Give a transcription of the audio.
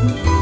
Música